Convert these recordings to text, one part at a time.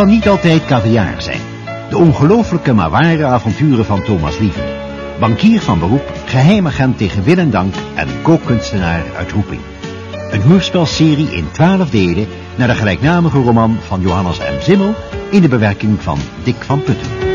Kan niet altijd caviar zijn. De ongelooflijke maar ware avonturen van Thomas Lieven. Bankier van beroep, geheimagent tegen wil en dank en kookkunstenaar uit roeping. Een hoorspelserie in twaalf delen naar de gelijknamige roman van Johannes M. Zimmel in de bewerking van Dick van Putten.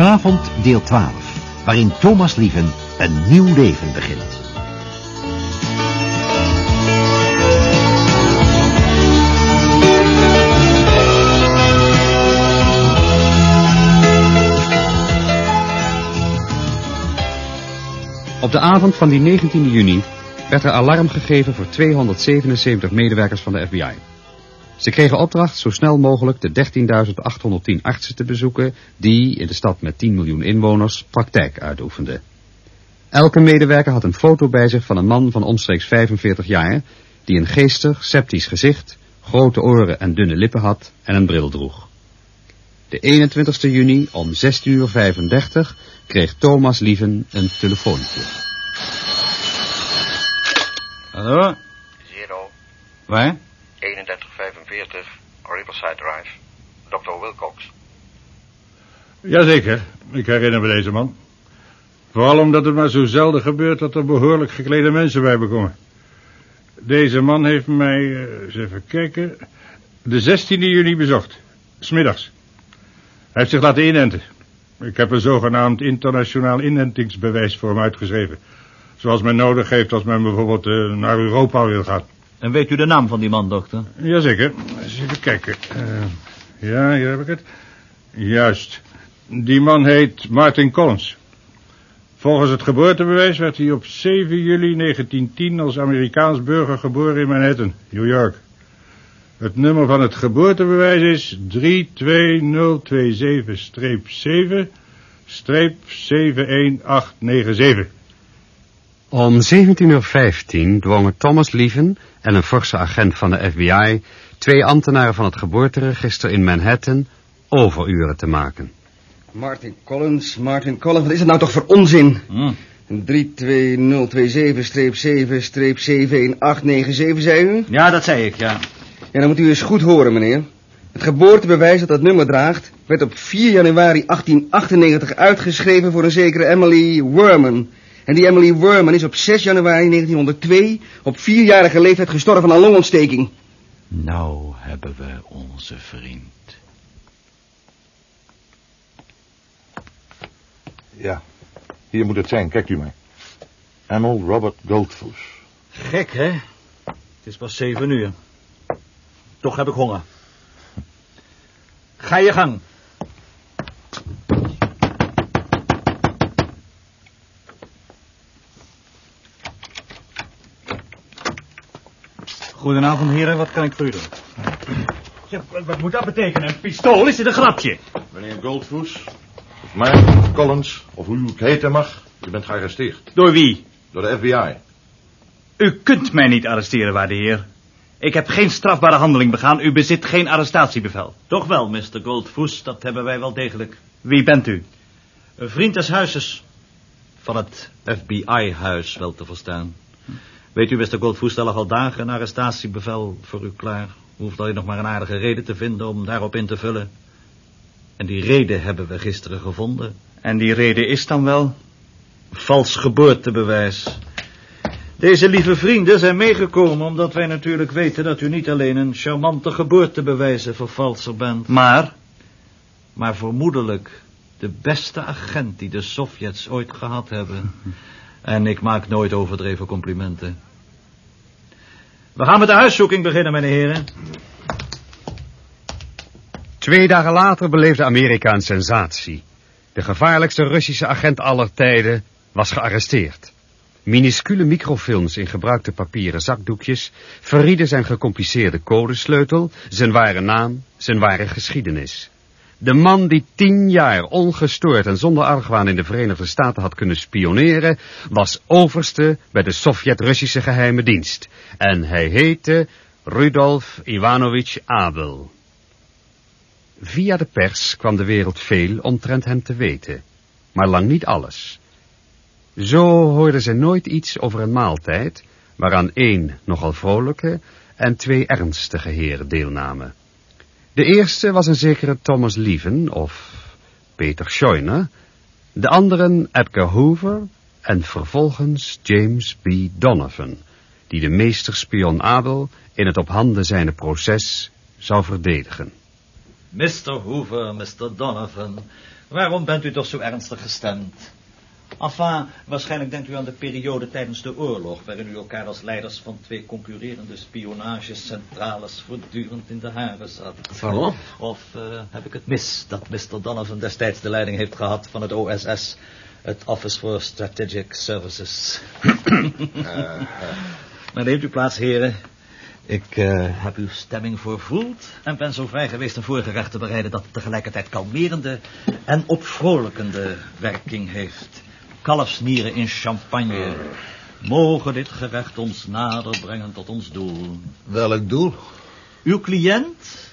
Vanavond deel 12, waarin Thomas Lieven een nieuw leven begint. Op de avond van die 19 juni werd er alarm gegeven voor 277 medewerkers van de FBI. Ze kregen opdracht zo snel mogelijk de 13.810 artsen te bezoeken die in de stad met 10 miljoen inwoners praktijk uitoefenden. Elke medewerker had een foto bij zich van een man van omstreeks 45 jaar die een geestig, septisch gezicht, grote oren en dunne lippen had en een bril droeg. De 21 juni om 16.35 uur kreeg Thomas Lieven een telefoontje. Hallo? Zero, Waar? 3145, Riverside Drive. Dr. Wilcox. Jazeker, ik herinner me deze man. Vooral omdat het maar zo zelden gebeurt dat er behoorlijk geklede mensen bij me komen. Deze man heeft mij, eh, eens even kijken, de 16e juni bezocht, smiddags. Hij heeft zich laten inenten. Ik heb een zogenaamd internationaal inentingsbewijs voor hem uitgeschreven. Zoals men nodig heeft als men bijvoorbeeld eh, naar Europa wil gaan. En weet u de naam van die man, dokter? Jazeker. Eens even kijken. Eh, ja, hier heb ik het. Juist. Die man heet Martin Collins. Volgens het geboortebewijs werd hij op 7 juli 1910 als Amerikaans burger geboren in Manhattan, New York. Het nummer van het geboortebewijs is 32027-7-71897. Om 17.15 uur dwongen Thomas Lieven en een forse agent van de FBI twee ambtenaren van het geboorteregister in Manhattan overuren te maken. Martin Collins, Martin Collins, wat is het nou toch voor onzin? Hm. 32027-7-71897, zei u? Ja, dat zei ik, ja. Ja, dan moet u eens goed horen, meneer. Het geboortebewijs dat dat nummer draagt... werd op 4 januari 1898 uitgeschreven voor een zekere Emily Werman. En die Emily Werman is op 6 januari 1902... op vierjarige leeftijd gestorven aan longontsteking. Nou hebben we onze vriend. Ja, hier moet het zijn, kijkt u maar. Emil Robert Goldfuss. Gek, hè? Het is pas zeven uur. Toch heb ik honger. Ga je gang. Goedenavond, heren. Wat kan ik voor u doen? Ja, wat, wat moet dat betekenen? Een pistool? Is dit een grapje? Meneer Goldfuss, of Martin Collins, of hoe u het heten mag, u bent gearresteerd. Door wie? Door de FBI. U kunt mij niet arresteren, waarde heer. Ik heb geen strafbare handeling begaan. U bezit geen arrestatiebevel. Toch wel, Mr. Goldfuss, dat hebben wij wel degelijk. Wie bent u? Een vriend des huizes. Van het FBI-huis, wel te verstaan. Weet u, Mr. Goldfuss, lag al dagen een arrestatiebevel voor u klaar. U hoeft alleen nog maar een aardige reden te vinden om daarop in te vullen. En die reden hebben we gisteren gevonden. En die reden is dan wel? Vals geboortebewijs. Deze lieve vrienden zijn meegekomen omdat wij natuurlijk weten dat u niet alleen een charmante geboortebewijzen vervalser bent. Maar? Maar vermoedelijk de beste agent die de Sovjets ooit gehad hebben. En ik maak nooit overdreven complimenten. We gaan met de huiszoeking beginnen, heren. Twee dagen later beleefde Amerika een sensatie. De gevaarlijkste Russische agent aller tijden was gearresteerd. Minuscule microfilms in gebruikte papieren zakdoekjes verrieden zijn gecompliceerde codesleutel, zijn ware naam, zijn ware geschiedenis. De man die tien jaar ongestoord en zonder argwaan in de Verenigde Staten had kunnen spioneren, was overste bij de Sovjet-Russische geheime dienst. En hij heette Rudolf Ivanovich Abel. Via de pers kwam de wereld veel omtrent hem te weten, maar lang niet alles. Zo hoorden ze nooit iets over een maaltijd, waaraan één nogal vrolijke en twee ernstige heren deelnamen. De eerste was een zekere Thomas Lieven, of Peter Scheuner, de anderen Edgar Hoover en vervolgens James B. Donovan, die de meesterspion Abel in het op handen zijnde proces zou verdedigen. Mr. Hoover, Mr. Donovan, waarom bent u toch zo ernstig gestemd? Enfin, waarschijnlijk denkt u aan de periode tijdens de oorlog... waarin u elkaar als leiders van twee concurrerende spionagecentrales... voortdurend in de haren zat. Of eh, heb ik het mis dat Mr. Donovan destijds de leiding heeft gehad van het OSS... het Office for Strategic Services. Maar neemt u plaats, heren. Ik eh, heb uw stemming voorvoeld en ben zo vrij geweest een voorgerecht te bereiden dat het tegelijkertijd kalmerende en opvrolijkende werking heeft. Kalfsnieren in champagne. Mogen dit gerecht ons nader brengen tot ons doel. Welk doel? Uw cliënt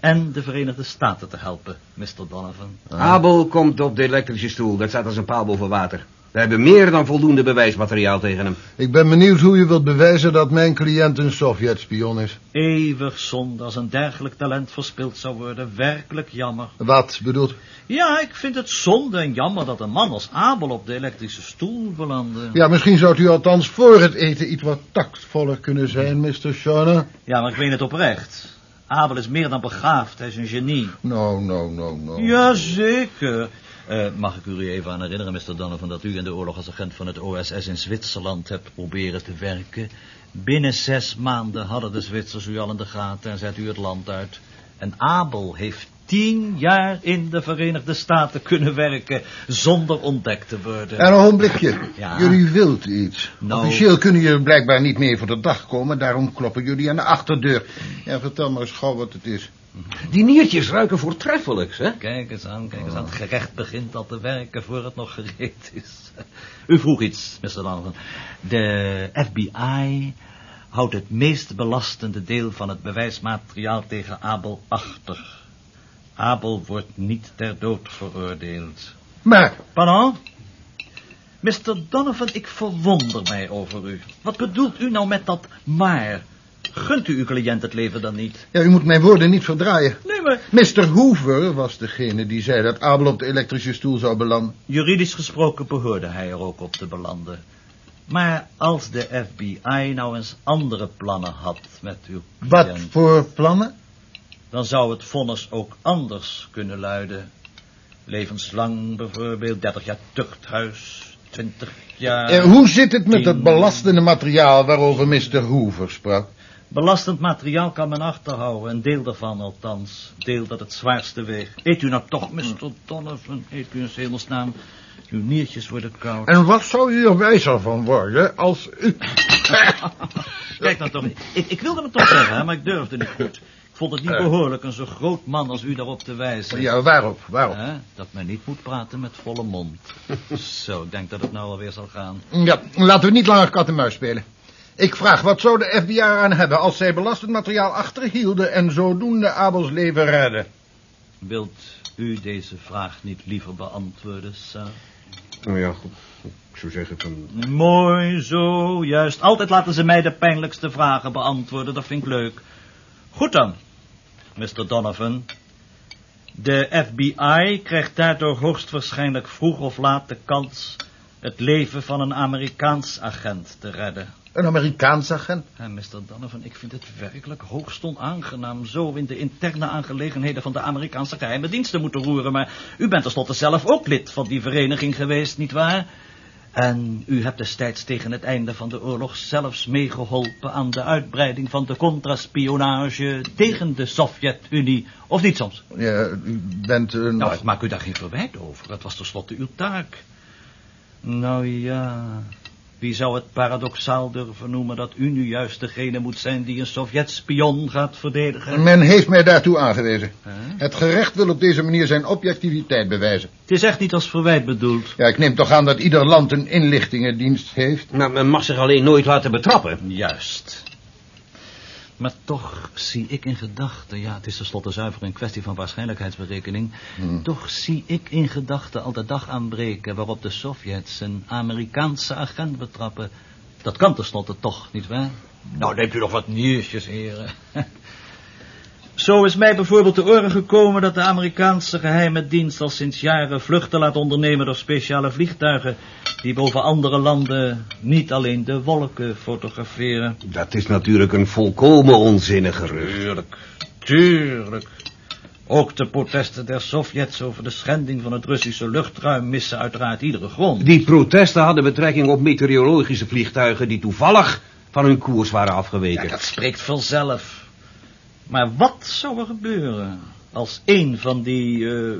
en de Verenigde Staten te helpen, Mr. Donovan. Abel komt op de elektrische stoel. Dat staat als een paal boven water. We hebben meer dan voldoende bewijsmateriaal tegen hem. Ik ben benieuwd hoe je wilt bewijzen dat mijn cliënt een Sovjet-spion is. Eeuwig zonde als een dergelijk talent verspild zou worden. Werkelijk jammer. Wat bedoelt? Ja, ik vind het zonde en jammer dat een man als Abel op de elektrische stoel belandde. Ja, misschien zou u althans voor het eten iets wat tactvoller kunnen zijn, Mr. Schorner. Ja, maar ik weet het oprecht. Abel is meer dan begaafd, hij is een genie. No, no, no, no. Jazeker. Eh, mag ik u even aan herinneren, Mr. Donovan, dat u in de oorlog als agent van het OSS in Zwitserland hebt proberen te werken. Binnen zes maanden hadden de Zwitsers u al in de gaten en zet u het land uit. En Abel heeft tien jaar in de Verenigde Staten kunnen werken zonder ontdekt te worden. En een ogenblikje. Ja. Jullie wilt iets. Nou. Officieel kunnen jullie blijkbaar niet meer voor de dag komen, daarom kloppen jullie aan de achterdeur. Ja, vertel maar eens gauw wat het is. Die niertjes ruiken voortreffelijk, hè? Kijk eens aan, kijk eens aan. Het gerecht begint al te werken voor het nog gereed is. U vroeg iets, Mr. Donovan. De FBI houdt het meest belastende deel van het bewijsmateriaal tegen Abel achter. Abel wordt niet ter dood veroordeeld. Maar, Pardon? Mr. Donovan, ik verwonder mij over u. Wat bedoelt u nou met dat maar? Gunt u uw cliënt het leven dan niet? ja, u moet mijn woorden niet verdraaien. Nee, maar Mr. Hoover was degene die zei dat Abel op de elektrische stoel zou belanden. juridisch gesproken behoorde hij er ook op te belanden. Maar als de FBI nou eens andere plannen had met uw Wat cliënt... voor plannen? dan zou het vonnis ook anders kunnen luiden. Levenslang bijvoorbeeld, 30 jaar tuchthuis, 20 jaar... Eh, hoe zit het met het belastende materiaal waarover Mr. Hoover sprak? Belastend materiaal kan men achterhouden, een deel daarvan althans. Deel dat het zwaarste weegt. Eet u nou toch, Mr. Donovan, eet u in hemelsnaam. Uw niertjes worden koud. En wat zou u er wijzer van worden als u... Kijk nou toch, ik, ik wilde het toch zeggen, maar ik durfde niet goed. Ik vond het niet behoorlijk een zo groot man als u daarop te wijzen. Ja, waarop, waarop? Dat men niet moet praten met volle mond. Zo, ik denk dat het nou alweer zal gaan. Ja, laten we niet langer kat en muis spelen. Ik vraag, wat zou de FBI aan hebben als zij belastend materiaal achterhielden en zodoende Abels leven redden? Wilt u deze vraag niet liever beantwoorden, sir? Nou ja, goed. Ik zou zeggen van... Mooi zo, juist. Altijd laten ze mij de pijnlijkste vragen beantwoorden, dat vind ik leuk. Goed dan, Mr. Donovan. De FBI krijgt daardoor hoogstwaarschijnlijk vroeg of laat de kans het leven van een Amerikaans agent te redden. Een Amerikaans agent? En Mr. Donovan, ik vind het werkelijk hoogst onaangenaam zo in de interne aangelegenheden van de Amerikaanse geheime diensten moeten roeren. Maar u bent tenslotte zelf ook lid van die vereniging geweest, nietwaar? En u hebt destijds tegen het einde van de oorlog zelfs meegeholpen aan de uitbreiding van de contraspionage tegen de Sovjet-Unie. Of niet soms? Ja, u bent een... Nou, ik maak u daar geen verwijt over. Het was tenslotte uw taak. Nou ja, wie zou het paradoxaal durven noemen dat u nu juist degene moet zijn die een Sovjet-spion gaat verdedigen? Men heeft mij daartoe aangewezen. Het gerecht wil op deze manier zijn objectiviteit bewijzen. Het is echt niet als verwijt bedoeld. Ja, ik neem toch aan dat ieder land een inlichtingendienst heeft. Maar men mag zich alleen nooit laten betrappen. Juist. Maar toch zie ik in gedachten, ja, het is tenslotte zuiver een kwestie van waarschijnlijkheidsberekening, toch zie ik in gedachten al de dag aanbreken waarop de Sovjets een Amerikaanse agent betrappen. Dat kan tenslotte toch, nietwaar? Nou, neemt u nog wat nieuwsjes, heren. Zo is mij bijvoorbeeld te oren gekomen dat de Amerikaanse geheime dienst al sinds jaren vluchten laat ondernemen door speciale vliegtuigen die boven andere landen niet alleen de wolken fotograferen. Dat is natuurlijk een volkomen onzinnig gerucht. Tuurlijk, tuurlijk. Ook de protesten der Sovjets over de schending van het Russische luchtruim missen uiteraard iedere grond. Die protesten hadden betrekking op meteorologische vliegtuigen die toevallig van hun koers waren afgeweken. Ja, dat spreekt vanzelf. Maar wat zou er gebeuren als één van die eh,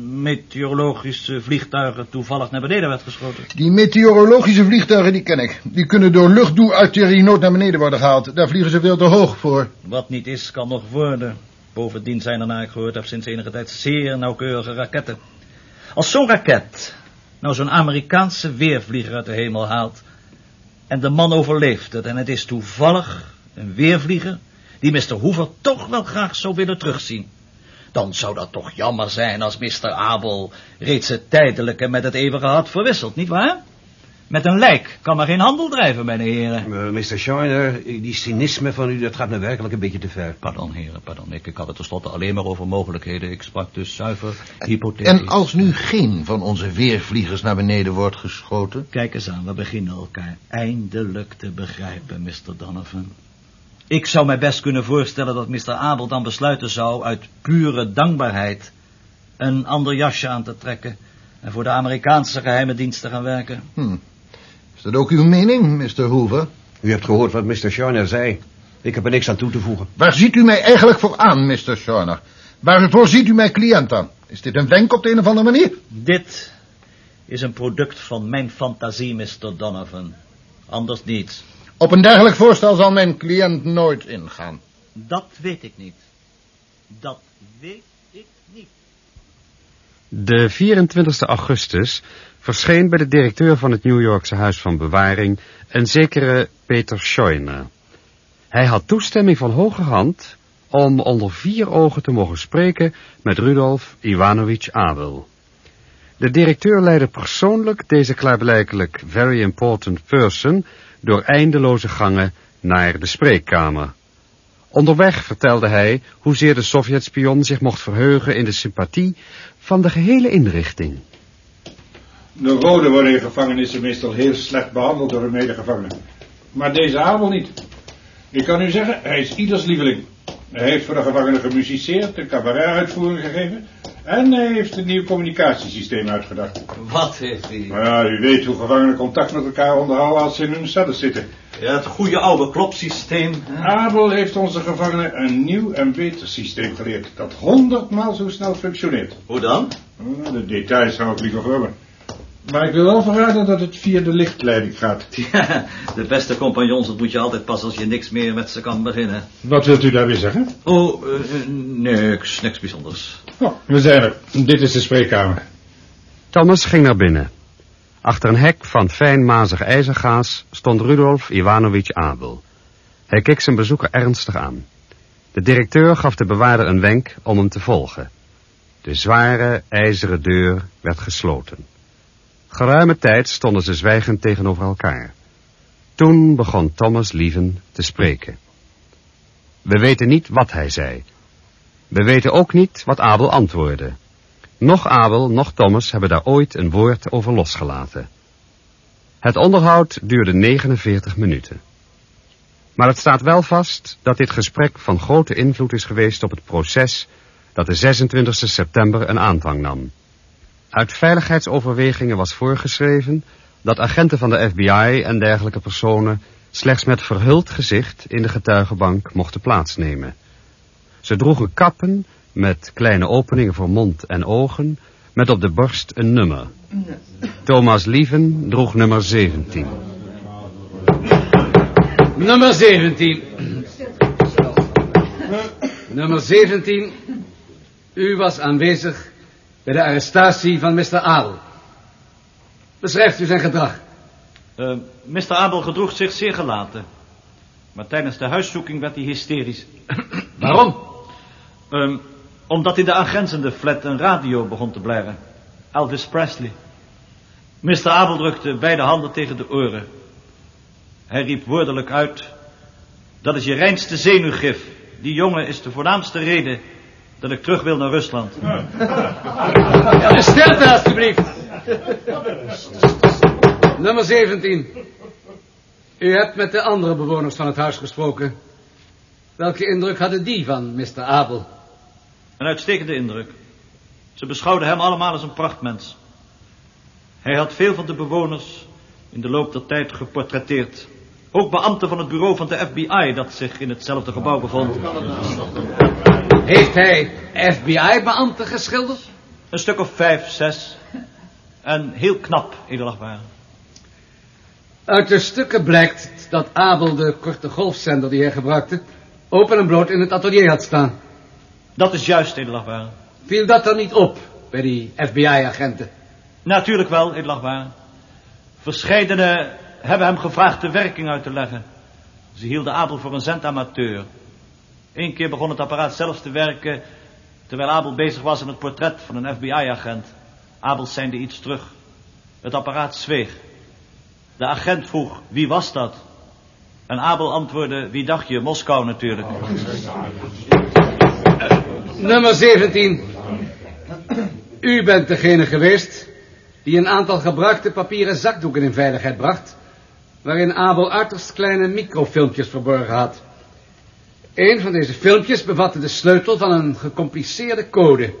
meteorologische vliegtuigen toevallig naar beneden werd geschoten? Die meteorologische vliegtuigen, die ken ik. Die kunnen door luchtdoe-artillerie nooit naar beneden worden gehaald. Daar vliegen ze veel te hoog voor. Wat niet is, kan nog worden. Bovendien zijn er, naar ik gehoord heb, sinds enige tijd zeer nauwkeurige raketten. Als zo'n raket nou zo'n Amerikaanse weervlieger uit de hemel haalt... en de man overleeft het en het is toevallig een weervlieger die Mr. Hoover toch wel graag zou willen terugzien. Dan zou dat toch jammer zijn als Mr. Abel reeds het tijdelijke met het eeuwige had verwisseld, nietwaar? Met een lijk kan er geen handel drijven, mijn heren. Uh, Mr. Schreiner, die cynisme van u, dat gaat me werkelijk een beetje te ver. Pardon, heren, pardon. Ik, ik had het tenslotte alleen maar over mogelijkheden. Ik sprak dus zuiver hypothetisch. En als nu geen van onze weervliegers naar beneden wordt geschoten? Kijk eens aan, we beginnen elkaar eindelijk te begrijpen, Mr. Donovan. Ik zou mij best kunnen voorstellen dat Mr. Abel dan besluiten zou uit pure dankbaarheid een ander jasje aan te trekken en voor de Amerikaanse geheime dienst te gaan werken. Hm. Is dat ook uw mening, Mr. Hoover? U hebt gehoord wat Mr. Schreiner zei. Ik heb er niks aan toe te voegen. Waar ziet u mij eigenlijk voor aan, Mr. Schreiner? Waarvoor ziet u mijn cliënt dan? Is dit een wenk op de een of andere manier? Dit is een product van mijn fantasie, Mr. Donovan. Anders niets. Op een dergelijk voorstel zal mijn cliënt nooit ingaan. Dat weet ik niet. Dat weet ik niet. De 24 augustus verscheen bij de directeur van het New Yorkse Huis van Bewaring een zekere Peter Scheuner. Hij had toestemming van hoge hand om onder vier ogen te mogen spreken met Rudolf Ivanovich Abel. De directeur leidde persoonlijk deze klaarblijkelijk very important person door eindeloze gangen naar de spreekkamer. Onderweg vertelde hij hoezeer de Sovjetspion zich mocht verheugen in de sympathie van de gehele inrichting. De Rode worden in gevangenissen meestal heel slecht behandeld door hun medegevangenen. Maar deze Abel niet. Ik kan u zeggen, hij is ieders lieveling. Hij heeft voor de gevangenen gemusiceerd, een cabaret-uitvoering gegeven... en hij heeft een nieuw communicatiesysteem uitgedacht. Wat heeft hij? Nou ja, u weet hoe gevangenen contact met elkaar onderhouden als ze in hun cellen zitten. Ja, het goede oude klopsysteem. hè? Abel heeft onze gevangenen een nieuw en beter systeem geleerd... dat honderdmaal zo snel functioneert. Hoe dan? Nou, De details hou ik liever voor me. Maar ik wil wel verraden dat het via de lichtleiding gaat. Ja, de beste compagnons ontmoet je altijd pas als je niks meer met ze kan beginnen. Wat wilt u daar weer zeggen? Oh, eh, eh, niks, niks bijzonders. We zijn er. Dit is de spreekkamer. Thomas ging naar binnen. Achter een hek van fijn mazig ijzergaas stond Rudolf Ivanovich Abel. Hij keek zijn bezoeker ernstig aan. De directeur gaf de bewaarder een wenk om hem te volgen. De zware ijzeren deur werd gesloten. Geruime tijd stonden ze zwijgend tegenover elkaar. Toen begon Thomas Lieven te spreken. We weten niet wat hij zei. We weten ook niet wat Abel antwoordde. Nog Abel, nog Thomas hebben daar ooit een woord over losgelaten. Het onderhoud duurde 49 minuten. Maar het staat wel vast dat dit gesprek van grote invloed is geweest op het proces dat de 26 september een aanvang nam. Uit veiligheidsoverwegingen was voorgeschreven dat agenten van de FBI en dergelijke personen slechts met verhuld gezicht in de getuigenbank mochten plaatsnemen. Ze droegen kappen met kleine openingen voor mond en ogen, met op de borst een nummer. Thomas Lieven droeg nummer 17. Nummer 17. Nummer 17. U was aanwezig bij de arrestatie van Mr. Adel. Beschrijft u zijn gedrag. Uh, Mr. Abel gedroeg zich zeer gelaten. Maar tijdens de huiszoeking werd hij hysterisch. Waarom? Ehm, omdat in de aangrenzende flat een radio begon te blaren. Elvis Presley. Mr. Abel drukte beide handen tegen de oren. Hij riep woordelijk uit... Dat is je reinste zenuwgif. Die jongen is de voornaamste reden dat ik terug wil naar Rusland. Ja, stilte alstublieft. Nummer 17. U hebt met de andere bewoners van het huis gesproken. Welke indruk hadden die van Mr. Abel? Een uitstekende indruk. Ze beschouwden hem allemaal als een prachtmens. Hij had veel van de bewoners in de loop der tijd geportretteerd. Ook beambten van het bureau van de FBI dat zich in hetzelfde gebouw bevond. Heeft hij FBI-beambten geschilderd? Een stuk of vijf, zes. En heel knap, edelachtbare. Uit de stukken blijkt dat Abel de korte golfzender die hij gebruikte... open en bloot in het atelier had staan. Dat is juist, edelachtbare. Viel dat dan niet op bij die FBI-agenten? Natuurlijk wel, edelachtbare. Verscheidene hebben hem gevraagd de werking uit te leggen. Ze hielden Abel voor een zendamateur. Eén keer begon het apparaat zelfs te werken... terwijl Abel bezig was aan het portret van een FBI-agent. Abel seinde iets terug. Het apparaat zweeg. De agent vroeg, wie was dat? En Abel antwoordde, wie dacht je? Moskou natuurlijk. Nummer 17. U bent degene geweest die een aantal gebruikte papieren zakdoeken in veiligheid bracht... waarin Abel uiterst kleine microfilmpjes verborgen had. Een van deze filmpjes bevatte de sleutel van een gecompliceerde code.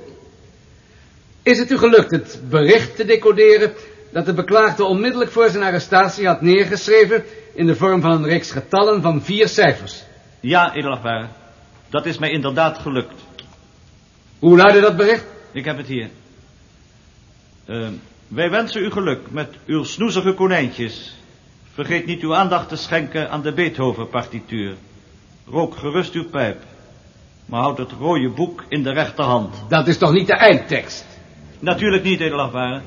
Is het u gelukt het bericht te decoderen dat de beklaagde onmiddellijk voor zijn arrestatie had neergeschreven in de vorm van een reeks getallen van vier cijfers? Ja, edelachtbare. Dat is mij inderdaad gelukt. Hoe luidde dat bericht? Ik heb het hier. Uh, wij wensen u geluk met uw snoezige konijntjes. Vergeet niet uw aandacht te schenken aan de Beethoven-partituur. Rook gerust uw pijp. Maar houd het rode boek in de rechterhand. Dat is toch niet de eindtekst? Natuurlijk niet, edelachtbare.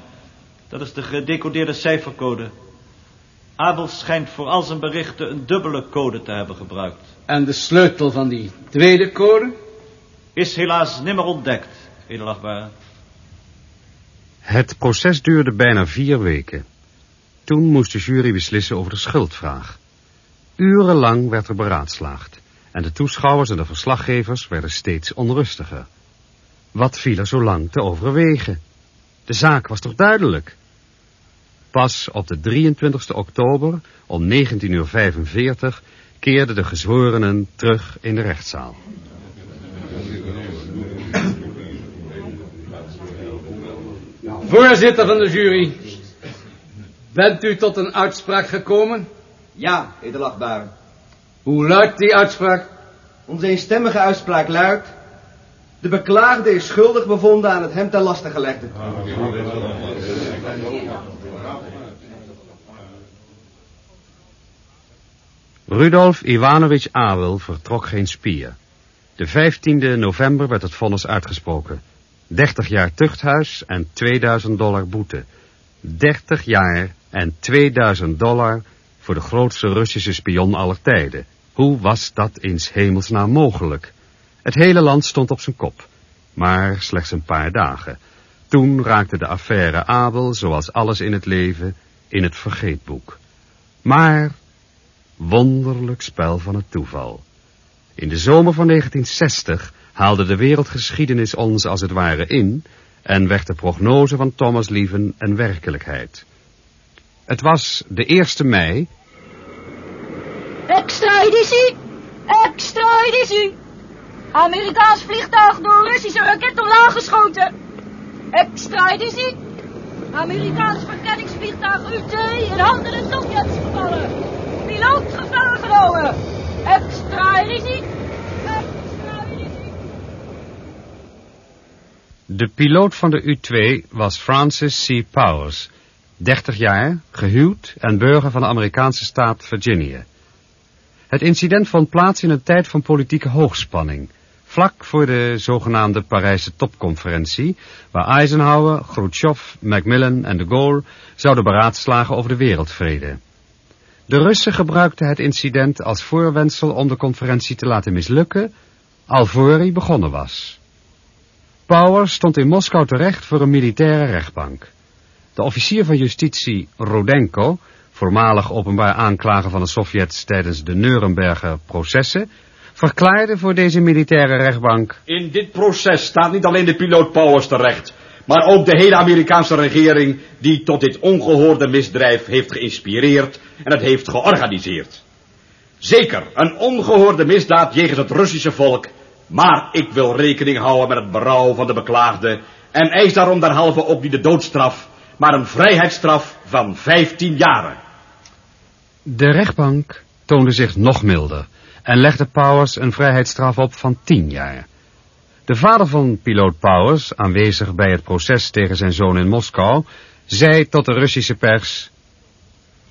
Dat is de gedecodeerde cijfercode. Abel schijnt voor al zijn berichten een dubbele code te hebben gebruikt. En de sleutel van die tweede code? Is helaas nimmer ontdekt, edelachtbare. Het proces duurde bijna vier weken. Toen moest de jury beslissen over de schuldvraag. Urenlang werd er beraadslaagd en de toeschouwers en de verslaggevers werden steeds onrustiger. Wat viel er zo lang te overwegen? De zaak was toch duidelijk? Pas op de 23 oktober om 19.45 uur keerden de gezworenen terug in de rechtszaal. Voorzitter van de jury, bent u tot een uitspraak gekomen? Ja, edelachtbare. Hoe luidt die uitspraak? Onze eenstemmige uitspraak luidt... De beklaagde is schuldig bevonden aan het hem ten laste gelegde. Rudolf Ivanovich Awel vertrok geen spier. De 15e november werd het vonnis uitgesproken. 30 jaar tuchthuis en 2000 dollar boete. 30 jaar en 2000 dollar voor de grootste Russische spion aller tijden. Hoe was dat in hemelsnaam mogelijk? Het hele land stond op zijn kop. Maar slechts een paar dagen. Toen raakte de affaire Abel, zoals alles in het leven, in het vergeetboek. Maar, wonderlijk spel van het toeval. In de zomer van 1960 haalde de wereldgeschiedenis ons als het ware in... en werd de prognose van Thomas Lieven een werkelijkheid. Het was de 1 mei... Extra editie! Extra editie! Amerikaans vliegtuig door Russische raket omlaag geschoten. Extra editie! Amerikaans verkenningsvliegtuig UT in handen en Sovjets gevallen. Piloot gevangen genomen. Extra editie! De piloot van de U-2 was Francis C. Powers, 30 jaar, gehuwd en burger van de Amerikaanse staat Virginia. Het incident vond plaats in een tijd van politieke hoogspanning, vlak voor de zogenaamde Parijse topconferentie, waar Eisenhower, Khrushchev, Macmillan en de Gaulle zouden beraadslagen over de wereldvrede. De Russen gebruikten het incident als voorwendsel om de conferentie te laten mislukken, alvorens begonnen was. Powers stond in Moskou terecht voor een militaire rechtbank. De officier van justitie Rodenko, voormalig openbaar aanklager van de Sovjets tijdens de Nuremberger processen, verklaarde voor deze militaire rechtbank... In dit proces staat niet alleen de piloot Powers terecht, maar ook de hele Amerikaanse regering die tot dit ongehoorde misdrijf heeft geïnspireerd en het heeft georganiseerd. Zeker, een ongehoorde misdaad jegens het Russische volk, maar ik wil rekening houden met het berouw van de beklaagde en eis daarom derhalve ook niet de doodstraf, maar een vrijheidsstraf van 15 jaren. De rechtbank toonde zich nog milder en legde Powers een vrijheidsstraf op van 10 jaar. De vader van piloot Powers, aanwezig bij het proces tegen zijn zoon in Moskou, zei tot de Russische pers...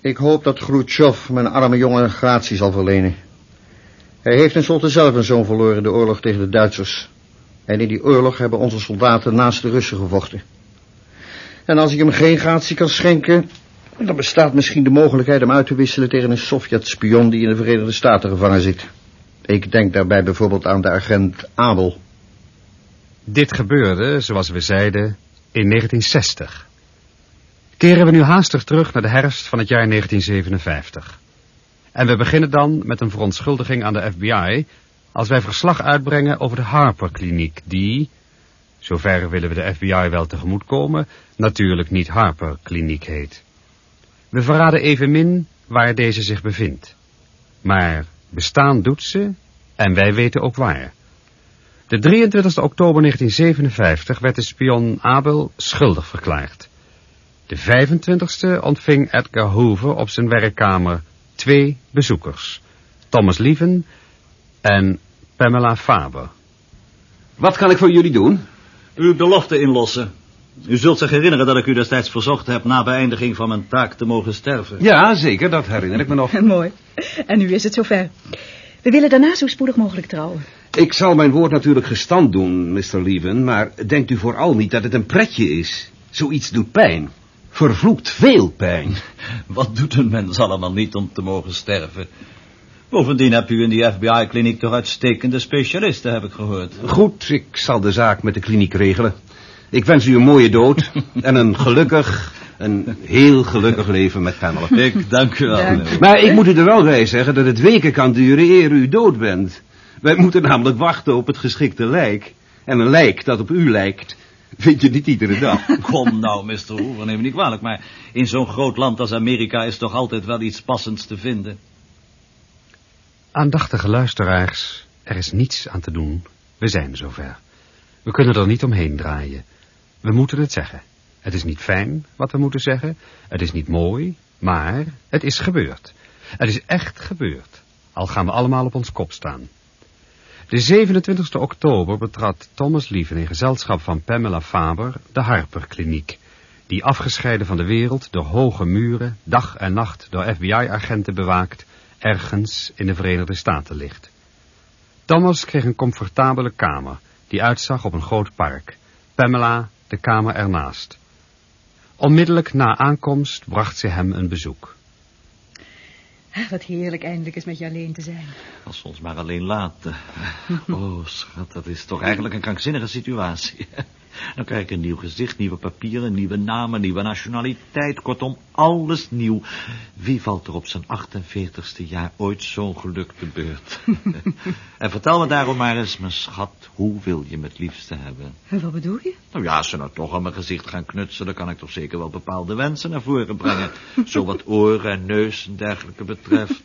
Ik hoop dat Khrushchev mijn arme jongen gratie zal verlenen. Hij heeft tenslotte zelf een zoon verloren in de oorlog tegen de Duitsers. En in die oorlog hebben onze soldaten naast de Russen gevochten. En als ik hem geen gratie kan schenken, dan bestaat misschien de mogelijkheid hem uit te wisselen tegen een Sovjet-spion die in de Verenigde Staten gevangen zit. Ik denk daarbij bijvoorbeeld aan de agent Abel. Dit gebeurde, zoals we zeiden, in 1960. Keren we nu haastig terug naar de herfst van het jaar 1957. En we beginnen dan met een verontschuldiging aan de FBI... als wij verslag uitbrengen over de Harper-kliniek die... zover willen we de FBI wel tegemoetkomen... natuurlijk niet Harper-kliniek heet. We verraden evenmin waar deze zich bevindt. Maar bestaan doet ze en wij weten ook waar... De 23 oktober 1957 werd de spion Abel schuldig verklaard. De 25e ontving Edgar Hoover op zijn werkkamer twee bezoekers. Thomas Lieven en Pamela Faber. Wat kan ik voor jullie doen? Uw belofte inlossen. U zult zich herinneren dat ik u destijds verzocht heb na beëindiging van mijn taak te mogen sterven. Ja, zeker, dat herinner ik me nog. Mooi. En nu is het zover. We willen daarna zo spoedig mogelijk trouwen. Ik zal mijn woord natuurlijk gestand doen, Mr. Leven, maar denkt u vooral niet dat het een pretje is. Zoiets doet pijn. Vervloekt veel pijn. Wat doet een mens allemaal niet om te mogen sterven? Bovendien hebt u in die FBI-kliniek toch uitstekende specialisten, heb ik gehoord. Goed, ik zal de zaak met de kliniek regelen. Ik wens u een mooie dood en een gelukkig, een heel gelukkig leven met Pamela. Ik dank u wel. Maar ik moet u er wel bij zeggen dat het weken kan duren eer u dood bent. Wij moeten namelijk wachten op het geschikte lijk. En een lijk dat op u lijkt, vind je niet iedere dag. Kom nou, Mr. Hoover, neem me niet kwalijk, maar in zo'n groot land als Amerika is toch altijd wel iets passends te vinden. Aandachtige luisteraars, er is niets aan te doen. We zijn zover. We kunnen er niet omheen draaien. We moeten het zeggen. Het is niet fijn wat we moeten zeggen. Het is niet mooi, maar het is gebeurd. Het is echt gebeurd. Al gaan we allemaal op ons kop staan. De 27 oktober betrad Thomas Lieven in gezelschap van Pamela Faber de Harper-kliniek, die afgescheiden van de wereld door hoge muren, dag en nacht door FBI-agenten bewaakt, ergens in de Verenigde Staten ligt. Thomas kreeg een comfortabele kamer, die uitzag op een groot park. Pamela de kamer ernaast. Onmiddellijk na aankomst bracht ze hem een bezoek. Wat heerlijk eindelijk eens met je alleen te zijn. Als we ons maar alleen laten. Oh, schat, dat is toch eigenlijk een krankzinnige situatie. Dan krijg ik een nieuw gezicht, nieuwe papieren, nieuwe namen, nieuwe nationaliteit. Kortom, alles nieuw. Wie valt er op zijn 48ste jaar ooit zo'n geluk te beurt? en vertel me daarom maar eens, mijn schat, hoe wil je me het liefste hebben? En wat bedoel je? Nou ja, als ze nou toch aan mijn gezicht gaan knutselen... kan ik toch zeker wel bepaalde wensen naar voren brengen. Zo wat oren en neus en dergelijke betreft.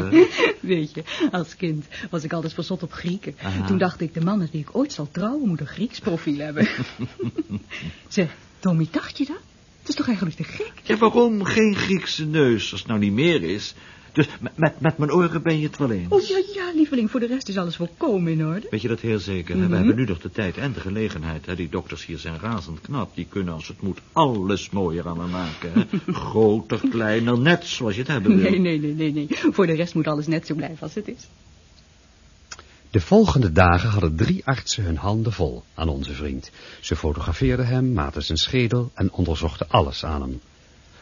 Weet je, als kind was ik altijd verzot op Grieken. Aha. Toen dacht ik, de man met wie ik ooit zal trouwen... moet een Grieks profiel hebben. zeg, Tommy, dacht je dat? Dat is toch eigenlijk te gek? Ja, waarom geen Griekse neus, als het nou niet meer is? Dus met, met, mijn oren ben je het wel eens. Oh ja, ja, lieveling, voor de rest is alles volkomen in orde. Weet je dat heel zeker? Mhm. We hebben nu nog de tijd en de gelegenheid. Hè? Die dokters hier zijn razend knap. Die kunnen als het moet alles mooier aan me maken. Hè? Groter, kleiner, net zoals je het hebben wil. Nee, nee, nee, nee, nee. Voor de rest moet alles net zo blijven als het is. De volgende dagen hadden drie artsen hun handen vol aan onze vriend. Ze fotografeerden hem, maten zijn schedel en onderzochten alles aan hem.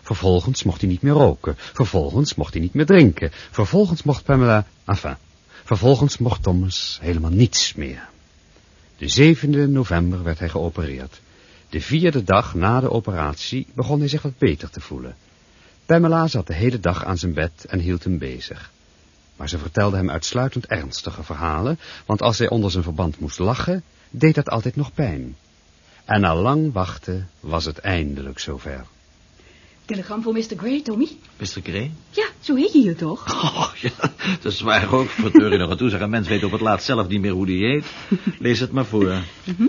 Vervolgens mocht hij niet meer roken. Vervolgens mocht hij niet meer drinken. Vervolgens mocht Pamela... Enfin, vervolgens mocht Thomas helemaal niets meer. De 7e november werd hij geopereerd. De vierde dag na de operatie begon hij zich wat beter te voelen. Pamela zat de hele dag aan zijn bed en hield hem bezig. Maar ze vertelde hem uitsluitend ernstige verhalen, want als hij onder zijn verband moest lachen, deed dat altijd nog pijn. En na lang wachten was het eindelijk zover. Telegram voor Mr. Gray, Tommy? Mr. Gray? Ja, zo heet je hier toch? Oh, ja, dat is waar ook. Verteur je nog aan toe. Zeg, een mens weet op het laatst zelf niet meer hoe die heet. Lees het maar voor. Mhm.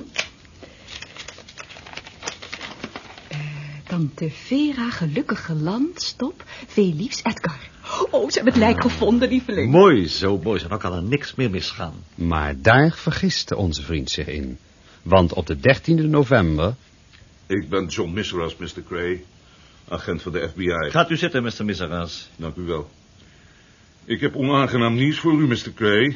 Eh, Tante Vera, gelukkig geland, stop. Veel liefs, Edgar. Oh, ze hebben het lijk gevonden, lieveling. Mooi, zo mooi. Dan kan er niks meer misgaan. Maar daar vergiste onze vriend zich in. Want op de 13e november... Ik ben John Misseras, Mr. Gray, agent van de FBI. Gaat u zitten, Mr. Misseras. Dank u wel. Ik heb onaangenaam nieuws voor u, Mr. Gray.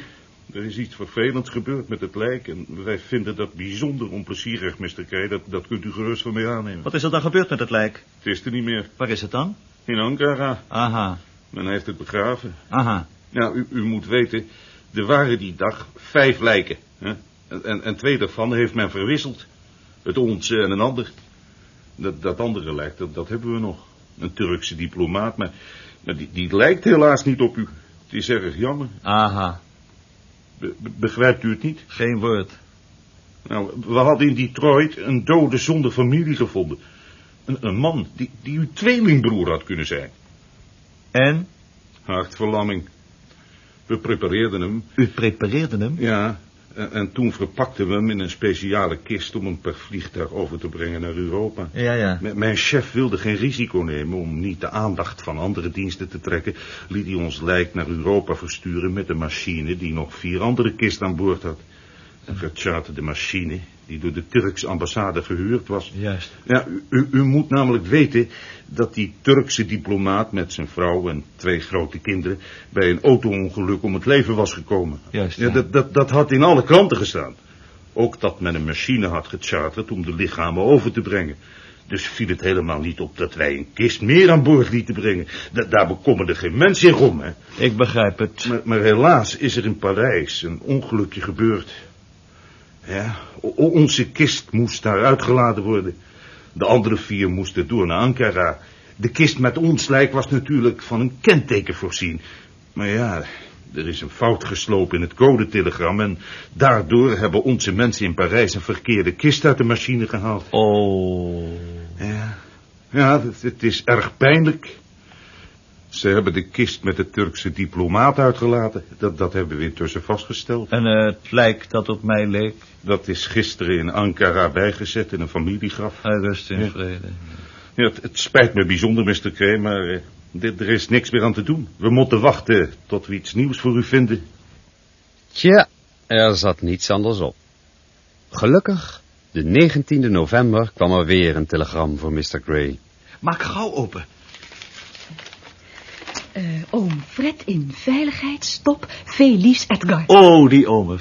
Er is iets vervelends gebeurd met het lijk en wij vinden dat bijzonder onplezierig, Mr. Gray. Dat, dat kunt u gerust van mij aannemen. Wat is er dan gebeurd met het lijk? Het is er niet meer. Waar is het dan? In Ankara. Aha. Men heeft het begraven. Aha. Nou, u, u moet weten, er waren die dag vijf lijken. Hè? En, en twee daarvan heeft men verwisseld. Het onze en een ander. Dat, dat andere lijk, dat, dat hebben we nog. Een Turkse diplomaat, maar, maar die, die lijkt helaas niet op u. Het is erg jammer. Aha. Be- be- begrijpt u het niet? Geen woord. Nou, we hadden in Detroit een dode zonder familie gevonden. Een, een man die, die uw tweelingbroer had kunnen zijn. En? Hartverlamming. We prepareerden hem. U prepareerde hem? Ja, en, en toen verpakten we hem in een speciale kist om hem per vliegtuig over te brengen naar Europa. Ja, ja. M- Mijn chef wilde geen risico nemen om niet de aandacht van andere diensten te trekken. Liet hij ons lijk naar Europa versturen met een machine die nog vier andere kisten aan boord had. Een gecharterde machine die door de Turkse ambassade gehuurd was. Juist. Ja, u, u, moet namelijk weten dat die Turkse diplomaat met zijn vrouw en twee grote kinderen bij een auto-ongeluk om het leven was gekomen. Juist, Ja, ja. dat, dat, dat had in alle kranten gestaan. Ook dat men een machine had gecharterd om de lichamen over te brengen. Dus viel het helemaal niet op dat wij een kist meer aan boord lieten brengen. Da daar bekommerde geen mens zich om, hè. Ik begrijp het. Maar, maar helaas is er in Parijs een ongelukje gebeurd. Ja, onze kist moest daar uitgeladen worden. De andere vier moesten door naar Ankara. De kist met ons lijk was natuurlijk van een kenteken voorzien. Maar ja, er is een fout geslopen in het codetelegram... en daardoor hebben onze mensen in Parijs een verkeerde kist uit de machine gehaald. Oh. Ja, ja het, het is erg pijnlijk. Ze hebben de kist met de Turkse diplomaat uitgelaten. Dat, dat hebben we intussen vastgesteld. En eh, het lijk dat op mij leek? Dat is gisteren in Ankara bijgezet in een familiegraf. Hij rust in Ja. vrede. Ja, het, het spijt me bijzonder, Mr. Kray, maar eh, dit, er is niks meer aan te doen. We moeten wachten tot we iets nieuws voor u vinden. Tja, er zat niets anders op. Gelukkig, de 19e november kwam er weer een telegram voor Mr. Gray. Maak gauw open. Eh, oom Fred in veiligheid, stop. Veel liefs, Edgar. Oh, die ome.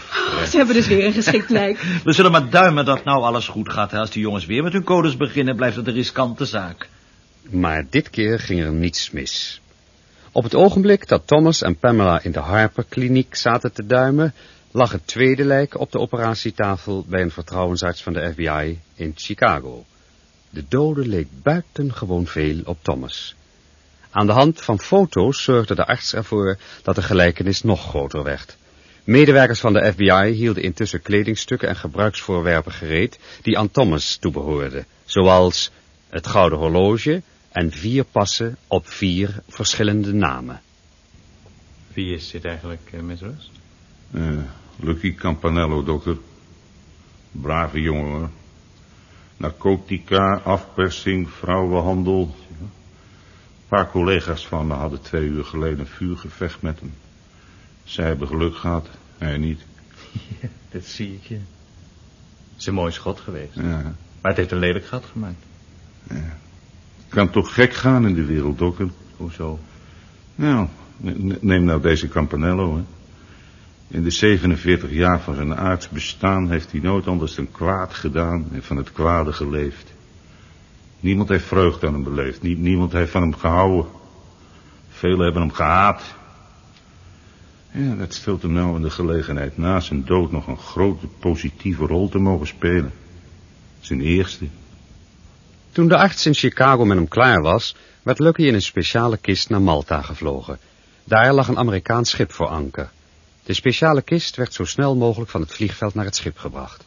Ze hebben dus weer een geschikt lijk. We zullen maar duimen dat nou alles goed gaat. Hè. Als die jongens weer met hun codes beginnen, blijft het een riskante zaak. Maar dit keer ging er niets mis. Op het ogenblik dat Thomas en Pamela in de Harper-kliniek zaten te duimen, lag het tweede lijk op de operatietafel bij een vertrouwensarts van de FBI in Chicago. De dode leek buitengewoon veel op Thomas. Aan de hand van foto's zorgde de arts ervoor dat de gelijkenis nog groter werd. Medewerkers van de FBI hielden intussen kledingstukken en gebruiksvoorwerpen gereed die aan Thomas toebehoorden, zoals het gouden horloge en vier passen op vier verschillende namen. Wie is dit eigenlijk, uh, Miss Rust? Eh, Lucky Campanello, dokter. Brave jongen, hoor. Narcotica, afpersing, vrouwenhandel. Paar collega's van me hadden twee uur geleden een vuurgevecht met hem. Zij hebben geluk gehad, hij niet. Ja, dat zie ik je. Het is een mooi schot geweest. Ja. Maar het heeft een lelijk gat gemaakt. Kan toch gek gaan in de wereld, dokter? Hoezo? Nou, ne- neem nou deze Campanello, hè. In de 47 jaar van zijn aards bestaan heeft hij nooit anders dan kwaad gedaan en van het kwade geleefd. Niemand heeft vreugde aan hem beleefd. Nie- niemand heeft van hem gehouden. Velen hebben hem gehaat. Ja, dat stelt hem nou in de gelegenheid na zijn dood nog een grote positieve rol te mogen spelen. Zijn eerste. Toen de arts in Chicago met hem klaar was, werd Lucky in een speciale kist naar Malta gevlogen. Daar lag een Amerikaans schip voor anker. De speciale kist werd zo snel mogelijk van het vliegveld naar het schip gebracht.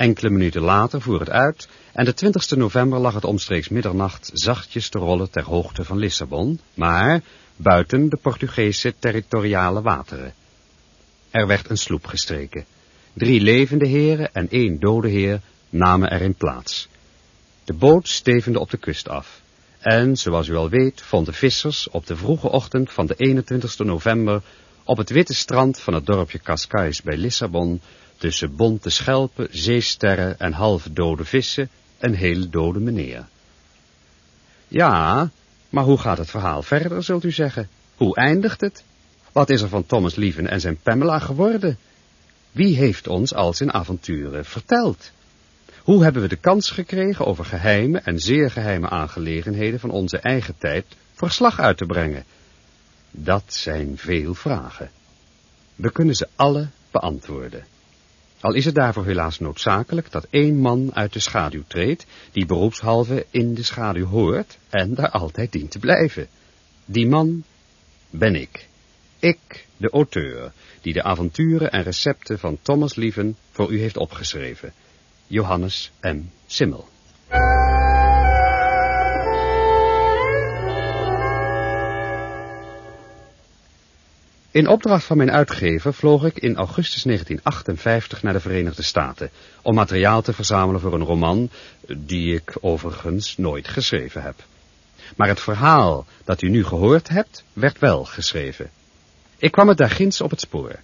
Enkele minuten later voer het uit en de 20 november lag het omstreeks middernacht zachtjes te rollen ter hoogte van Lissabon, maar buiten de Portugese territoriale wateren. Er werd een sloep gestreken. Drie levende heren en één dode heer namen erin plaats. De boot stevende op de kust af. En, zoals u al weet, vonden vissers op de vroege ochtend van de 21 november op het witte strand van het dorpje Cascais bij Lissabon, tussen bonte schelpen, zeesterren en half dode vissen, een heel dode meneer. Ja, maar hoe gaat het verhaal verder, zult u zeggen? Hoe eindigt het? Wat is er van Thomas Lieven en zijn Pamela geworden? Wie heeft ons al zijn avonturen verteld? Hoe hebben we de kans gekregen over geheime en zeer geheime aangelegenheden van onze eigen tijd verslag uit te brengen? Dat zijn veel vragen. We kunnen ze alle beantwoorden. Al is het daarvoor helaas noodzakelijk dat één man uit de schaduw treedt, die beroepshalve in de schaduw hoort en daar altijd dient te blijven. Die man ben ik. Ik, de auteur, die de avonturen en recepten van Thomas Lieven voor u heeft opgeschreven. Johannes M. Simmel. In opdracht van mijn uitgever vloog ik in augustus 1958 naar de Verenigde Staten om materiaal te verzamelen voor een roman die ik overigens nooit geschreven heb. Maar het verhaal dat u nu gehoord hebt, werd wel geschreven. Ik kwam het daar ginds op het spoor.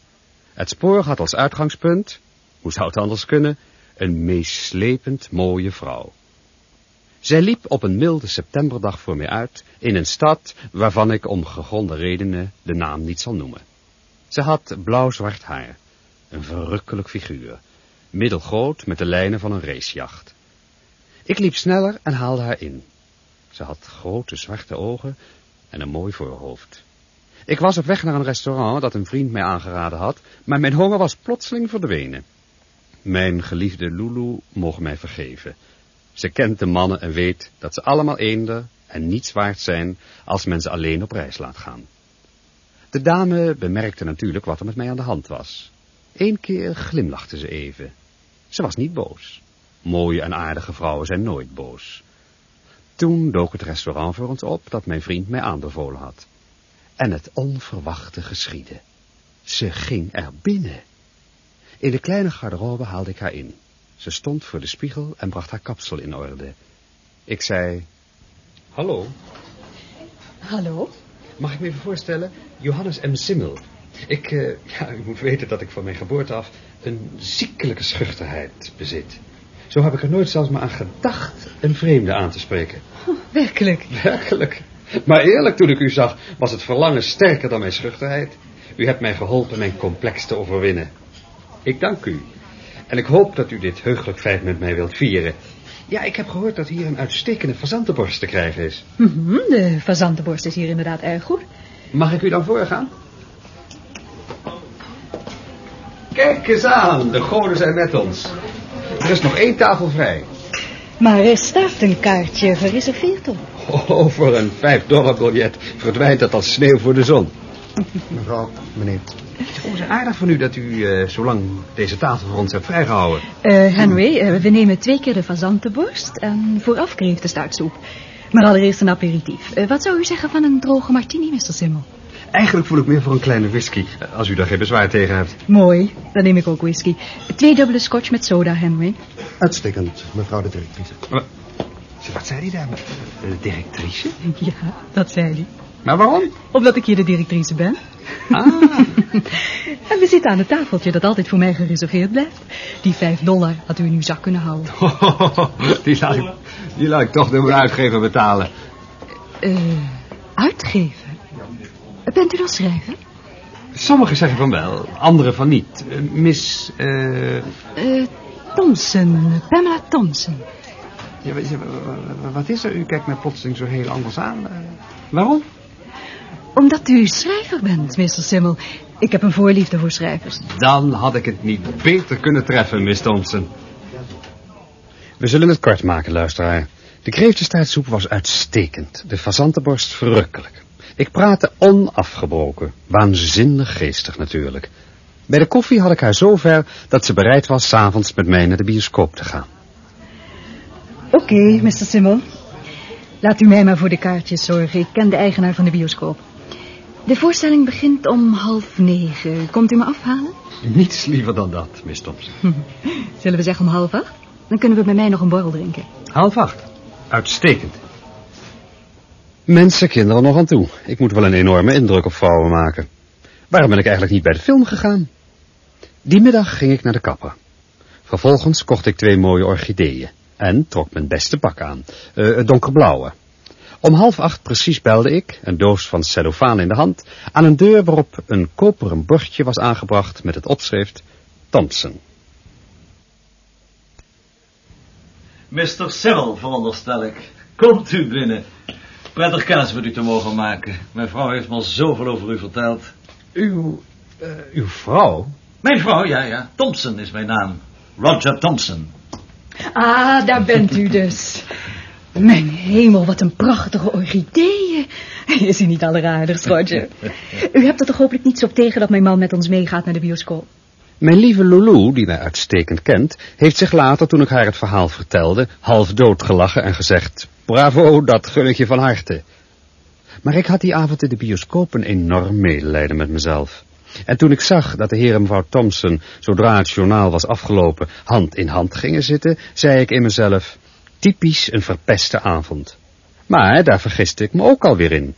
Het spoor had als uitgangspunt, hoe zou het anders kunnen, een meeslepend mooie vrouw. Zij liep op een milde septemberdag voor mij uit in een stad waarvan ik om gegronde redenen de naam niet zal noemen. Ze had blauw-zwart haar, een verrukkelijk figuur, middelgroot met de lijnen van een racejacht. Ik liep sneller en haalde haar in. Ze had grote zwarte ogen en een mooi voorhoofd. Ik was op weg naar een restaurant dat een vriend mij aangeraden had, maar mijn honger was plotseling verdwenen. Mijn geliefde Lulu mogen mij vergeven. Ze kent de mannen en weet dat ze allemaal eender en niets waard zijn als men ze alleen op reis laat gaan. De dame bemerkte natuurlijk wat er met mij aan de hand was. Eén keer glimlachte ze even. Ze was niet boos. Mooie en aardige vrouwen zijn nooit boos. Toen dook het restaurant voor ons op dat mijn vriend mij aanbevolen had. En het onverwachte geschiedde. Ze ging er binnen. In de kleine garderobe haalde ik haar in. Ze stond voor de spiegel en bracht haar kapsel in orde. Ik zei... Hallo, Hallo? mag ik me even voorstellen? Johannes M. Simmel. Ik, eh, ja, u moet weten dat ik van mijn geboorte af een ziekelijke schuchterheid bezit. Zo heb ik er nooit zelfs maar aan gedacht een vreemde aan te spreken. Werkelijk? Werkelijk. Maar eerlijk, toen ik u zag, was het verlangen sterker dan mijn schuchterheid. U hebt mij geholpen mijn complex te overwinnen. Ik dank u. En ik hoop dat u dit heugelijk feit met mij wilt vieren. Ja, ik heb gehoord dat hier een uitstekende fazantenborst te krijgen is. Mhm, de fazantenborst is hier inderdaad erg goed. Mag ik u dan voorgaan? Kijk eens aan, de goden zijn met ons. Er is nog één tafel vrij. Maar er staat een kaartje gereserveerd op. Over een 5 dollar biljet verdwijnt dat als sneeuw voor de zon. Mevrouw, meneer. Het is onze aardig van u dat u eh, zo lang deze tafel voor ons hebt vrijgehouden. Eh, Henry, eh, we nemen twee keer de fazantenborst en vooraf kreeftenstaartsoep. Maar allereerst een aperitief. Wat zou u zeggen van een droge martini, Mr. Simmel? Eigenlijk voel ik meer voor een kleine whisky, als u daar geen bezwaar tegen hebt. Mooi, dan neem ik ook whisky. Twee dubbele scotch met soda, Henry. Uitstekend, mevrouw de directrice. Wat zei hij daar? De directrice? Ja, dat zei hij. Maar waarom? Omdat ik hier de directrice ben. Ah. en we zitten aan het tafeltje dat altijd voor mij gereserveerd blijft. Die vijf dollar had u in uw zak kunnen houden. die, laat ik, die laat ik toch door mijn uitgever betalen. Eh, uitgeven? Bent u dan schrijver? Sommigen zeggen van wel, anderen van niet. Miss, eh... Eh, Thompson, Pamela Thompson. Ja, wa- ja, wa- wa- wat is er? U kijkt mij plotseling zo heel anders aan. Eh, waarom? Omdat u schrijver bent, Mr. Simmel. Ik heb een voorliefde voor schrijvers. Dan had ik het niet beter kunnen treffen, Miss Thompson. We zullen het kort maken, luisteraar. De kreeftenstaartsoep was uitstekend. De fazantenborst verrukkelijk. Ik praatte onafgebroken. Waanzinnig geestig natuurlijk. Bij de koffie had ik haar zover dat ze bereid was s'avonds met mij naar de bioscoop te gaan. Oké, Mr. Simmel. Laat u mij maar voor de kaartjes zorgen. Ik ken de eigenaar van de bioscoop. De voorstelling begint om half negen. Komt u me afhalen? Niets liever dan dat, Miss Thompson. Zullen we zeggen om half acht? Dan kunnen we bij mij nog een borrel drinken. Half acht. Uitstekend. Mensen, kinderen nog aan toe. Ik moet wel een enorme indruk op vrouwen maken. Waarom ben ik eigenlijk niet bij de film gegaan? Die middag ging ik naar de kapper. Vervolgens kocht ik twee mooie orchideeën. En trok mijn beste pak aan. eh, het donkerblauwe. Om half acht precies belde ik, een doos van cellofaan in de hand, aan een deur waarop een koperen bordje was aangebracht met het opschrift Thompson. Mr. Cyril, veronderstel ik. Komt u binnen. Prettig kennis met u te mogen maken. Mijn vrouw heeft me al zoveel over u verteld. Uw, uw vrouw? Mijn vrouw, ja, ja. Thompson is mijn naam. Roger Thompson. Ah, daar bent u dus. Mijn hemel, wat een prachtige orchideeën. Is u niet alleraardigst, Roger? U hebt er toch hopelijk niets op tegen dat mijn man met ons meegaat naar de bioscoop? Mijn lieve Lulu, die mij uitstekend kent, heeft zich later, toen ik haar het verhaal vertelde, half dood gelachen en gezegd, bravo, dat gun ik je van harte. Maar ik had die avond in de bioscoop een enorm medelijden met mezelf. En toen ik zag dat de heer en mevrouw Thompson, zodra het journaal was afgelopen, hand in hand gingen zitten, zei ik in mezelf, typisch een verpeste avond. Maar daar vergiste ik me ook alweer in.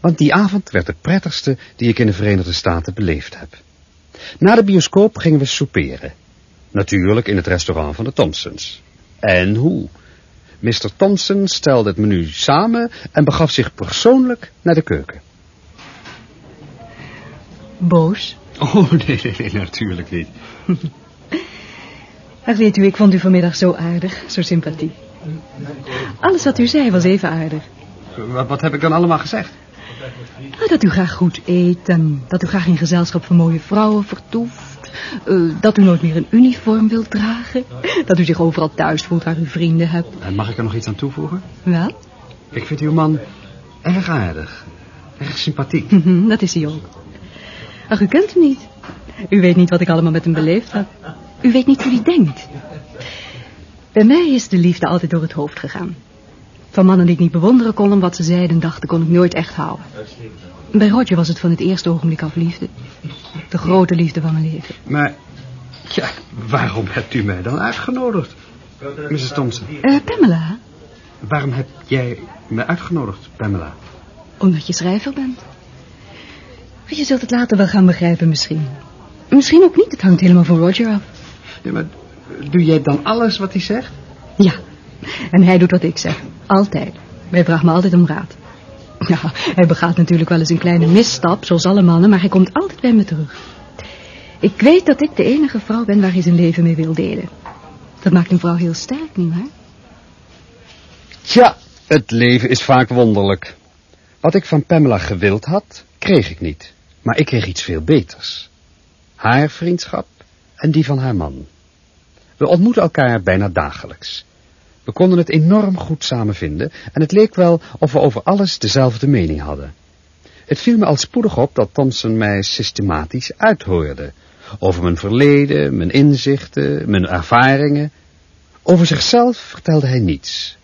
Want die avond werd de prettigste die ik in de Verenigde Staten beleefd heb. Na de bioscoop gingen we souperen. Natuurlijk in het restaurant van de Thompsons. En hoe? Mr. Thompson stelde het menu samen en begaf zich persoonlijk naar de keuken. Boos? Oh, nee, nee, nee, natuurlijk niet. Ach, weet u, ik vond u vanmiddag zo aardig, zo sympathiek. Alles wat u zei was even aardig. Wat, wat heb ik dan allemaal gezegd? Ah, Dat u graag goed eet en dat u graag in gezelschap van mooie vrouwen vertoeft. eh, dat u nooit meer een uniform wilt dragen. Dat u zich overal thuis voelt waar u vrienden hebt. En mag ik er nog iets aan toevoegen? Wel? Ik vind uw man erg aardig. Erg sympathiek. Mhm, Dat is hij ook. Ach, u kent hem niet. U weet niet wat ik allemaal met hem beleefd heb. U weet niet hoe hij denkt. Bij mij is de liefde altijd door het hoofd gegaan. Van mannen die ik niet bewonderen kon om wat ze zeiden en dachten, kon ik nooit echt houden. Bij Roger was het van het eerste ogenblik af liefde. De grote liefde van mijn leven. Maar, ja, waarom hebt u mij dan uitgenodigd? Mrs. Thompson, Eh, Pamela, waarom heb jij me uitgenodigd, Pamela? omdat je schrijver bent. Je zult het later wel gaan begrijpen misschien. Misschien ook niet, het hangt helemaal van Roger af. Ja, maar doe jij dan alles wat hij zegt? Ja, en hij doet wat ik zeg. Altijd. Hij vraagt me altijd om raad. Ja, hij begaat natuurlijk wel eens een kleine misstap, zoals alle mannen, maar hij komt altijd bij me terug. Ik weet dat ik de enige vrouw ben waar hij zijn leven mee wil delen. Dat maakt een vrouw heel sterk, nietwaar? Tja, het leven is vaak wonderlijk. Wat ik van Pamela gewild had, kreeg ik niet. Maar ik kreeg iets veel beters. Haar vriendschap en die van haar man. We ontmoetten elkaar bijna dagelijks. We konden het enorm goed samen vinden en het leek wel of we over alles dezelfde mening hadden. Het viel me al spoedig op dat Thompson mij systematisch uithoorde. Over mijn verleden, mijn inzichten, mijn ervaringen. Over zichzelf vertelde hij niets.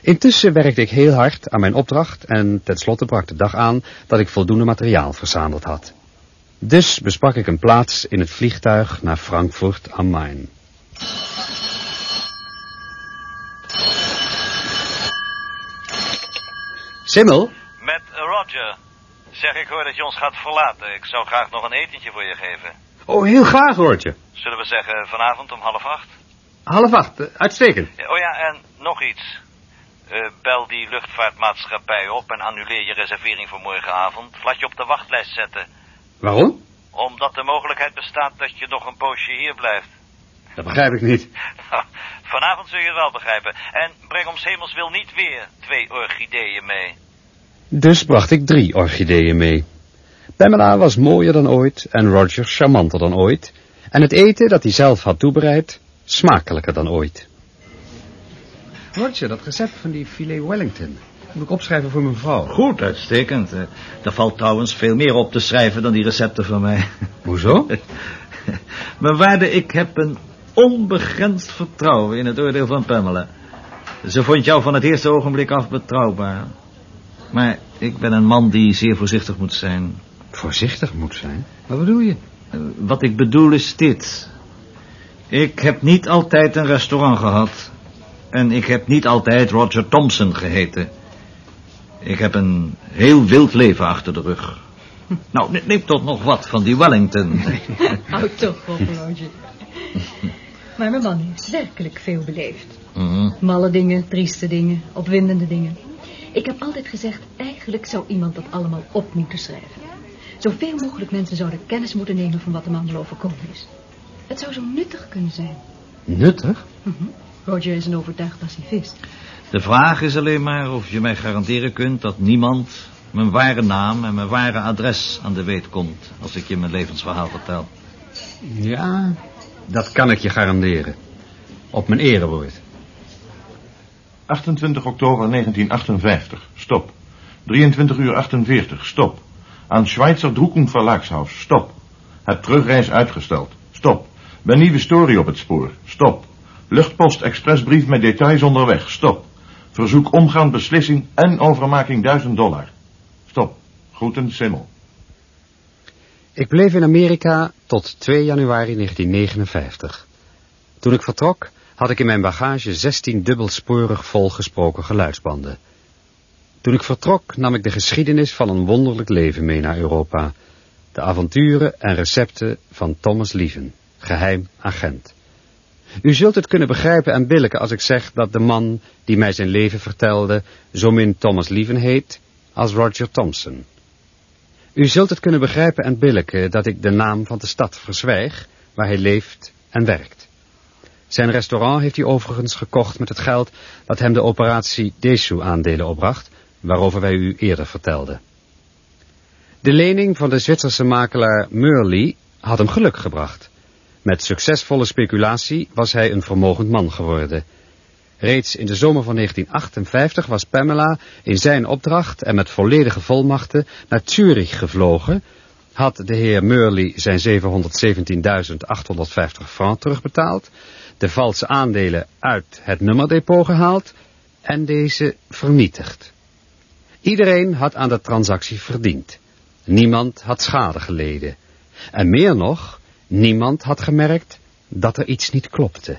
Intussen werkte ik heel hard aan mijn opdracht en tenslotte brak de dag aan dat ik voldoende materiaal verzameld had. Dus besprak ik een plaats in het vliegtuig naar Frankfurt am Main. Simmel? Met eh, Roger. Zeg, ik hoor dat je ons gaat verlaten. Ik zou graag nog een etentje voor je geven. Oh, heel graag hoort je. Zullen we zeggen vanavond om half acht? Half acht, eh, uitstekend. Oh ja, en nog iets. Eh, bel die luchtvaartmaatschappij op en annuleer je reservering voor morgenavond. Laat je op de wachtlijst zetten. Waarom? Omdat de mogelijkheid bestaat dat je nog een poosje hier blijft. Dat begrijp ik niet. Nou, vanavond zul je het wel begrijpen. En breng om hemels wil niet weer twee orchideeën mee. Dus bracht ik drie orchideeën mee. Pamela was mooier dan ooit en Roger charmanter dan ooit. En het eten dat hij zelf had toebereid, smakelijker dan ooit. Roger, dat recept van die filet Wellington. Moet ik opschrijven voor mijn vrouw. Goed, uitstekend. Eh, Er valt trouwens veel meer op te schrijven dan die recepten van mij. Hoezo? Mijn waarde, ik heb een onbegrensd vertrouwen in het oordeel van Pamela. Ze vond jou van het eerste ogenblik af betrouwbaar. Maar ik ben een man die zeer voorzichtig moet zijn. Voorzichtig moet zijn? Wat bedoel je? Eh, Wat ik bedoel is dit. Ik heb niet altijd een restaurant gehad. En ik heb niet altijd Roger Thompson geheten. Ik heb een heel wild leven achter de rug. Nou, ne- neem toch nog wat van die Wellington. Houd toch op, Roger. Maar mijn man heeft werkelijk veel beleefd. Mhm. Malle dingen, trieste dingen, opwindende dingen. Ik heb altijd gezegd, eigenlijk zou iemand dat allemaal op moeten schrijven. Zoveel mogelijk mensen zouden kennis moeten nemen van wat de man wel overkomen is. Het zou zo nuttig kunnen zijn. Nuttig? Mhm. Roger is een overtuigd pacifist. De vraag is alleen maar of je mij garanderen kunt dat niemand mijn ware naam en mijn ware adres aan de weet komt als ik je mijn levensverhaal vertel. Ja, dat kan ik je garanderen. Op mijn erewoord. 28 oktober 1958. Stop. 23 uur 48. Stop. Aan Schweizer Drucken Verlagshaus. Stop. Het terugreis uitgesteld. Stop. Bij nieuwe story op het spoor. Stop. Luchtpost expressbrief met details onderweg. Stop. Verzoek omgaand beslissing en overmaking 1000 dollar. Stop. Groeten Simmel. Ik bleef in Amerika tot 2 januari 1959. Toen ik vertrok, had ik in mijn bagage 16 dubbelsporig volgesproken geluidsbanden. Toen ik vertrok, nam ik de geschiedenis van een wonderlijk leven mee naar Europa. De avonturen en recepten van Thomas Lieven, geheim agent. U zult het kunnen begrijpen en billijken als ik zeg dat de man die mij zijn leven vertelde, zo min Thomas Lieven heet als Roger Thompson. U zult het kunnen begrijpen en billijken dat ik de naam van de stad verzwijg, waar hij leeft en werkt. Zijn restaurant heeft hij overigens gekocht met het geld dat hem de operatie Desu aandelen opbracht, waarover wij u eerder vertelden. De lening van de Zwitserse makelaar Murley had hem geluk gebracht. Met succesvolle speculatie was hij een vermogend man geworden. Reeds in de zomer van 1958 was Pamela in zijn opdracht en met volledige volmachten naar Zurich gevlogen, had de heer Murley zijn 717.850 francs terugbetaald, de valse aandelen uit het nummerdepot gehaald en deze vernietigd. Iedereen had aan de transactie verdiend. Niemand had schade geleden. En meer nog, niemand had gemerkt dat er iets niet klopte.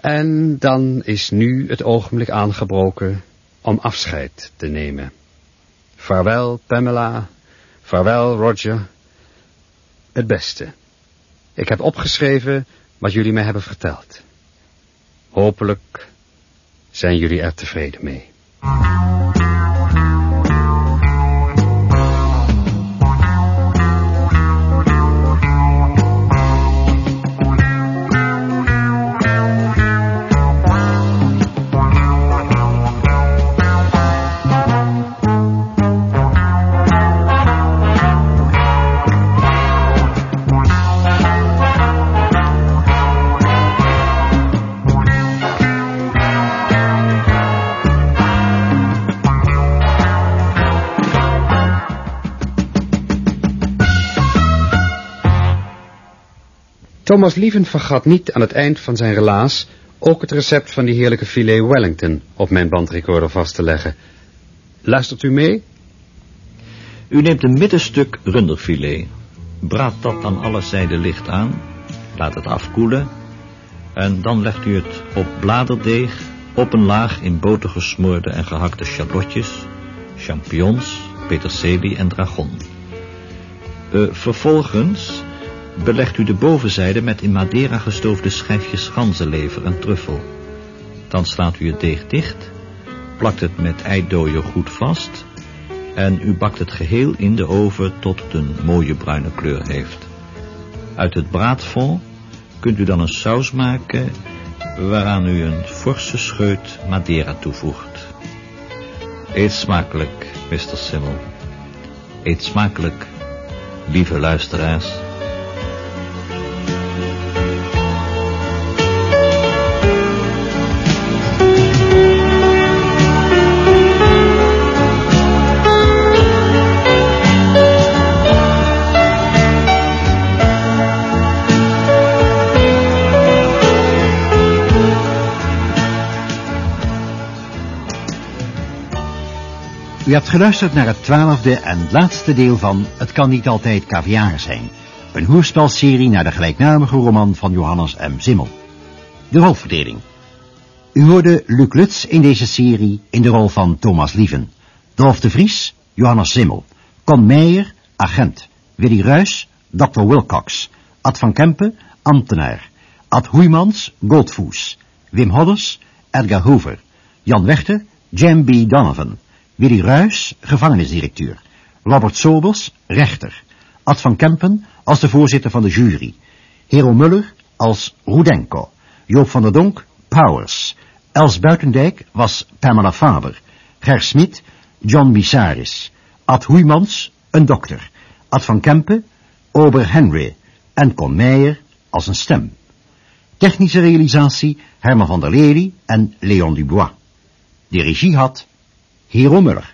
En dan is nu het ogenblik aangebroken om afscheid te nemen. Vaarwel, Pamela. Vaarwel, Roger. Het beste. Ik heb opgeschreven wat jullie mij hebben verteld. Hopelijk zijn jullie er tevreden mee. Thomas Lieven vergat niet aan het eind van zijn relaas ook het recept van die heerlijke filet Wellington op mijn bandrecorder vast te leggen. Luistert u mee? U neemt een middenstuk runderfilet. Braadt dat aan alle zijden licht aan. Laat het afkoelen. En dan legt u het op bladerdeeg op een laag in boter gesmoorde en gehakte shallotjes, champignons, peterselie en dragon. Eh, vervolgens belegt u de bovenzijde met in madera gestoofde schijfjes ganzenlever en truffel. Dan slaat u het deeg dicht, plakt het met eidooier goed vast en u bakt het geheel in de oven tot het een mooie bruine kleur heeft. Uit het braadfond kunt u dan een saus maken waaraan u een forse scheut Madeira toevoegt. Eet smakelijk, Mr. Simmel. Eet smakelijk, lieve luisteraars. U hebt geluisterd naar het twaalfde en laatste deel van Het kan niet altijd caviar zijn. Een hoorspelserie naar de gelijknamige roman van Johannes M. Simmel. De rolverdeling. U hoorde Luc Lutz in deze serie in de rol van Thomas Lieven. Dolf de Vries, Johannes Simmel. Con Meijer, agent. Willy Ruys, Dr. Wilcox. Ad van Kempen, ambtenaar. Ad Hoeimans, Goldfoes. Wim Hodders, Edgar Hoover. Jan Wechter, Jan B. Donovan. Willy Ruys, gevangenisdirecteur. Robert Sobels, rechter. Ad van Kempen als de voorzitter van de jury. Hero Muller als Rudenko. Joop van der Donk, Powers. Els Buitendijk was Pamela Faber. Ger Smit, John Missaris. Ad Hoeimans, een dokter. Ad van Kempen, Ober Henry. En Con Meijer als een stem. Technische realisatie Herman van der Lely en Leon Dubois. De regie had Hero Muller.